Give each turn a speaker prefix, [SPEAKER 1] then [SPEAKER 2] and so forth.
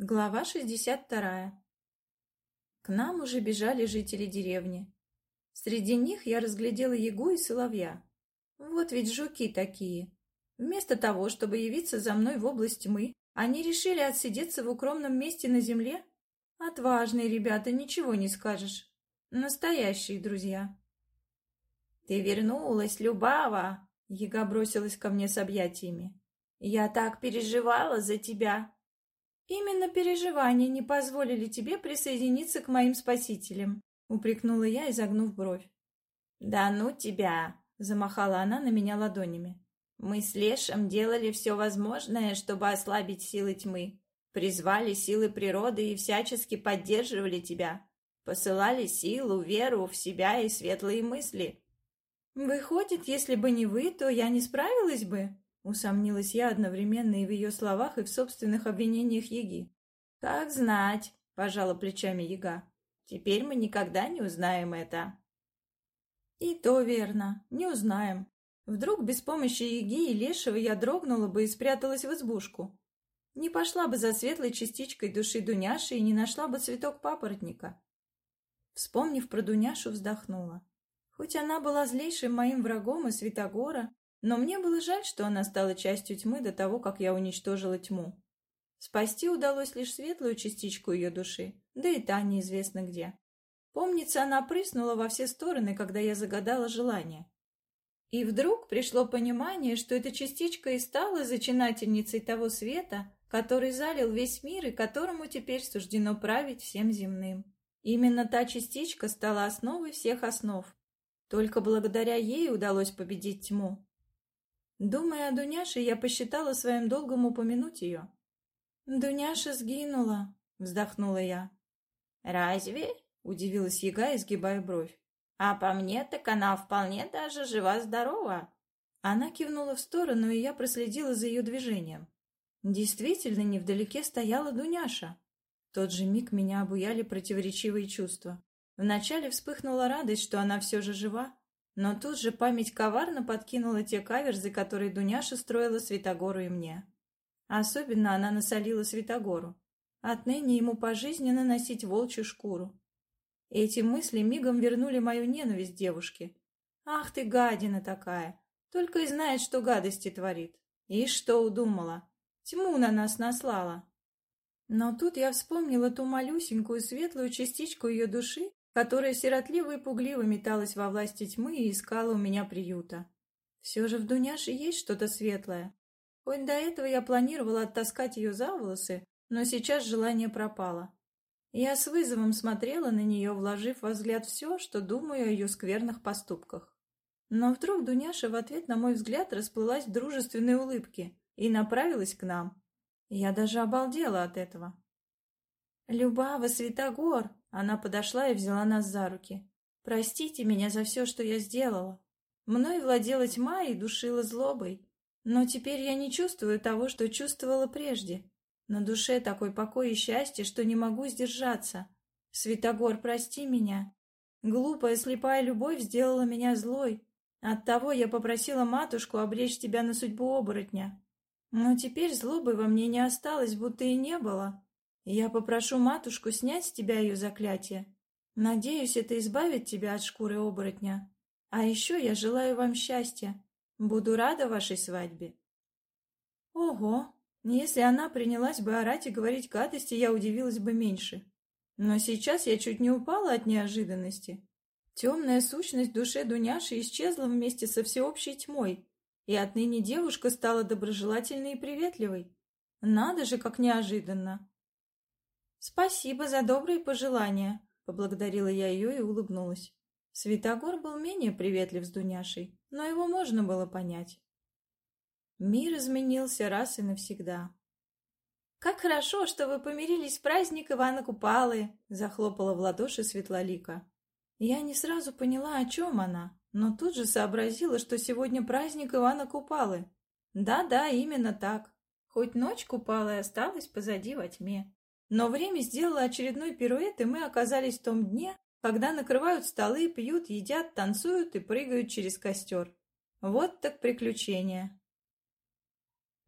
[SPEAKER 1] Глава 62. К нам уже бежали жители деревни. Среди них я разглядела ягу и соловья. Вот ведь жуки такие. Вместо того, чтобы явиться за мной в область тьмы, они решили отсидеться в укромном месте на земле? Отважные ребята, ничего не скажешь. Настоящие друзья. «Ты вернулась, Любава!» Яга бросилась ко мне с объятиями. «Я так переживала за тебя!» «Именно переживания не позволили тебе присоединиться к моим спасителям», — упрекнула я, изогнув бровь. «Да ну тебя!» — замахала она на меня ладонями. «Мы с Лешем делали все возможное, чтобы ослабить силы тьмы. Призвали силы природы и всячески поддерживали тебя. Посылали силу, веру в себя и светлые мысли». «Выходит, если бы не вы, то я не справилась бы?» Усомнилась я одновременно и в ее словах, и в собственных обвинениях Яги. «Как знать», — пожала плечами Яга. «Теперь мы никогда не узнаем это». «И то верно, не узнаем. Вдруг без помощи Яги и Лешего я дрогнула бы и спряталась в избушку. Не пошла бы за светлой частичкой души Дуняши и не нашла бы цветок папоротника». Вспомнив про Дуняшу, вздохнула. Хоть она была злейшим моим врагом и Святогора, но мне было жаль, что она стала частью тьмы до того, как я уничтожила тьму. Спасти удалось лишь светлую частичку ее души, да и та неизвестно где. Помнится, она прыснула во все стороны, когда я загадала желание. И вдруг пришло понимание, что эта частичка и стала зачинательницей того света, который залил весь мир и которому теперь суждено править всем земным. Именно та частичка стала основой всех основ. Только благодаря ей удалось победить тьму. Думая о Дуняше, я посчитала своим долгом упомянуть ее. «Дуняша сгинула», — вздохнула я.
[SPEAKER 2] «Разве?» — удивилась яга, изгибая бровь. «А по мне, так она вполне даже жива-здорова».
[SPEAKER 1] Она кивнула в сторону, и я проследила за ее движением. Действительно, невдалеке стояла Дуняша. В тот же миг меня обуяли противоречивые чувства. Вначале вспыхнула радость, что она все же жива, но тут же память коварно подкинула те каверзы, которые Дуняша строила Святогору и мне. Особенно она насолила Святогору. Отныне ему пожизненно носить волчью шкуру. Эти мысли мигом вернули мою ненависть девушке. «Ах ты, гадина такая! Только и знает, что гадости творит. И что удумала? Тьму на нас наслала!» Но тут я вспомнила ту малюсенькую светлую частичку ее души, которая сиротливо и пугливо металась во власти тьмы и искала у меня приюта. Все же в Дуняше есть что-то светлое. Хоть до этого я планировала оттаскать ее за волосы, но сейчас желание пропало. Я с вызовом смотрела на нее, вложив во взгляд все, что думаю о ее скверных поступках. Но вдруг Дуняша в ответ на мой взгляд расплылась в дружественной улыбке и направилась к нам. Я даже обалдела от этого. «Любава, Святогор!» Она подошла и взяла нас за руки. «Простите меня за все, что я сделала. Мной владела тьма и душила злобой. Но теперь я не чувствую того, что чувствовала прежде. На душе такой покой и счастье, что не могу сдержаться. Святогор, прости меня. Глупая слепая любовь сделала меня злой. Оттого я попросила матушку обречь тебя на судьбу оборотня. Но теперь злобы во мне не осталось, будто и не было. Я попрошу матушку снять с тебя ее заклятие. Надеюсь, это избавит тебя от шкуры оборотня. А еще я желаю вам счастья. Буду рада вашей свадьбе. Ого! Если она принялась бы орать и говорить гадости, я удивилась бы меньше. Но сейчас я чуть не упала от неожиданности. Темная сущность в душе Дуняши исчезла вместе со всеобщей тьмой, и отныне девушка стала доброжелательной и приветливой. Надо же, как неожиданно. «Спасибо за добрые пожелания», — поблагодарила я ее и улыбнулась. Святогор был менее приветлив с Дуняшей, но его можно было понять. Мир изменился раз и навсегда. «Как хорошо, что вы помирились в праздник Ивана Купалы!» — захлопала в ладоши Светлолика. Я не сразу поняла, о чем она, но тут же сообразила, что сегодня праздник Ивана Купалы. Да-да, именно так. Хоть ночь Купалы осталась позади во тьме. Но время сделало очередной пируэт, и мы оказались в том дне, когда накрывают столы, пьют, едят, танцуют и прыгают через костер. Вот так приключения.